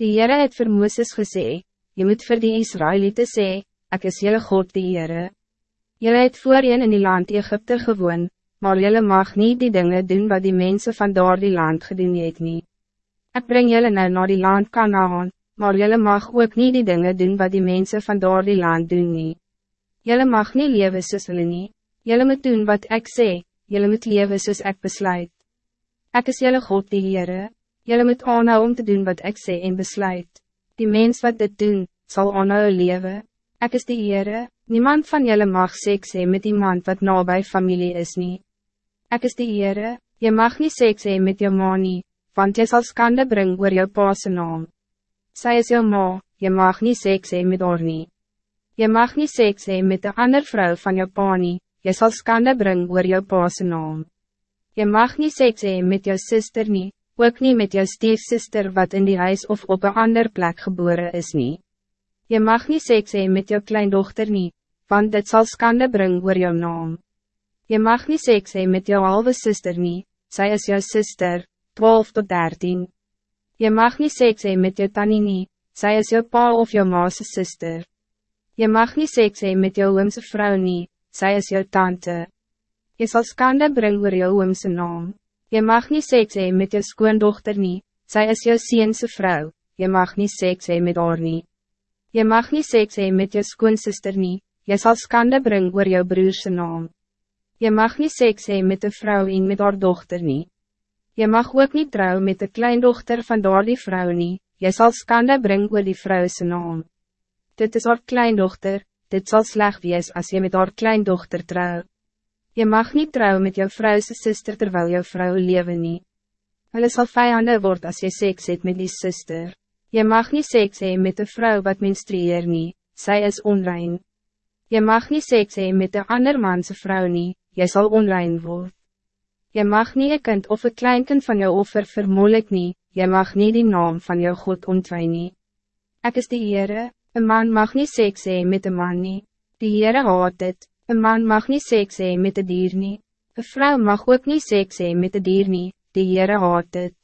Die Heere het vir Mooses gesê, Je moet vir die Israëlieten sê, Ek is jylle God die Heere. Jylle het voorheen in die land Egypte gewoon, maar jylle mag niet die dingen doen wat die mensen van daar die land gedoen het nie. Ek breng jylle nou naar die land Kanaan, maar jylle mag ook niet die dingen doen wat die mensen van daar die land doen nie. Jylle mag niet leven soos hulle nie, jylle moet doen wat ik sê, jylle moet leven soos ek besluit. Ek is jylle God die Heere. Jullie moet aanhou om te doen wat ik zeg en besluit. Die mens wat dit doen, zal aanhou leven. Ik is de Heere, niemand van jullie mag seks hee met iemand wat nabij familie is niet. Ik is de Heere, je mag niet seks hee met jou ma nie, want je zal skande brengen oor jou paase naam. Zij is jou ma, je mag niet seks hee met haar nie. Je mag niet seks hee met de andere vrouw van jou pa nie, je zal skande brengen oor jou paase naam. Je mag niet seks hee met jou sister nie, ook niet met jou stiefsister wat in die huis of op een ander plek geboren is niet. Je mag niet seks hee met jou kleindochter niet, want dit zal skande brengen oor jou naam. Je mag niet seks hee met jou halve sister niet, zij is jou sister, 12 tot 13. Je mag niet seks hee met jou tannie niet, zij is jou pa of jou maase sister. Je mag niet seks hee met jou oomse vrouw niet, zij is jou tante. Je zal skande brengen oor jou oomse naam. Je mag niet seks hee met je skoondochter nie, zij is jou seense vrouw, je mag niet seks hee met haar nie. Je mag niet seks hee met je skoonsister nie, je zal skande brengen oor jou broerse naam. Je mag niet seks hee met de vrouw en met haar dochter nie. Je mag ook niet trouwen met de kleindochter van door die vrouw nie, je zal skande brengen oor die vrouwse naam. Dit is haar kleindochter, dit zal slecht wees als je met haar kleindochter trouwt. Je mag niet trouwen met jouw vrouwse zuster terwijl jouw vrouw leven niet. Hulle sal vijanden word als je seks het met die zuster. Je mag niet seks hee met de vrouw wat menstrueer nie, zij is onrein. Je mag niet seks hee met de ander manse vrouw nie, jy zal onrein word. Je mag niet een kind of een kleinkind van jou offer vermoelijk nie, je mag niet die naam van jou God ontwijn nie. Ek is die Heere, een man mag niet seks hee met een man nie, die Heere haat dit. Een man mag niet seks hee met de dier nie. Een vrouw mag ook niet seks hee met de dier nie, die Heere haat het.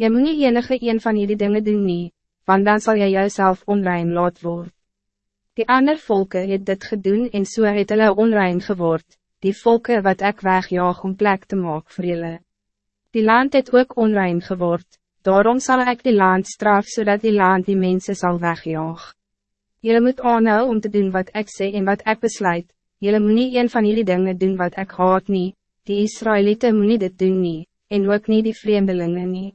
Jy moet nie enige een van jullie dingen doen nie, want dan zal jy jouself onrein laat word. Die ander volken het dit gedoen en so het hulle onrein geword, die volken wat ek wegjaag om plek te maak vir julle. Die land het ook onrein geword, daarom zal ik die land straf zodat die land die mensen zal wegjaag. Jullie moet aanhou om te doen wat ik zeg en wat ik besluit, Jullie moet niet een van jullie dingen doen wat ik haat niet, die Israëlieten moet niet dit doen niet, en ook niet die vreemdelingen niet.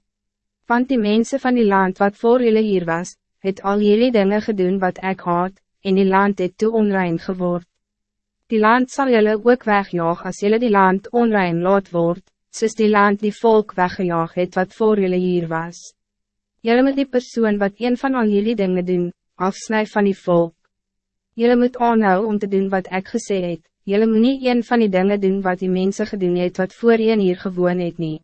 Want die mensen van die land wat voor jullie hier was, het al jullie dingen gedaan wat ik haat, en die land het te onrein geword. Die land zal jullie ook wegjaag als jullie die land onrein laat word, soos die land die volk weggejaag het wat voor jullie hier was. Jullie moet die persoon wat een van al jullie dingen doen, afsnij van die volk. Jullie moet aanhou om te doen wat ik gesê het, Jullie moet niet een van die dingen doen wat die mensen gedoen het wat voor je hier gewoon het nie.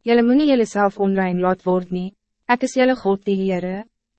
Jullie moet niet jullie zelf onrein laat word nie, ek is jullie God die Heere.